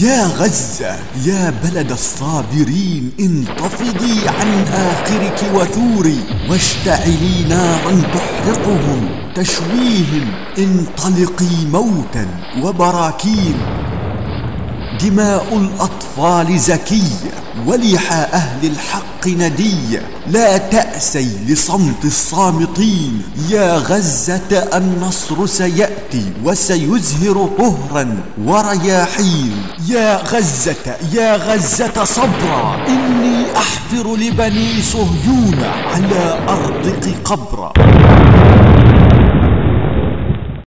يا غزة يا بلد الصابرين انتفضي عن آخرك وثوري واشتعلي نارا تحرقهم تشويهم انطلقي موتا وبراكين. دماء الأطفال زكية ولحى أهل الحق ندية لا تأسي لصمت الصامتين. يا غزة النصر سيأتي وسيزهر طهرا ورياحين. يا غزة يا غزة صبرا. إني أحفر لبني صهيون على أرضك قبرا.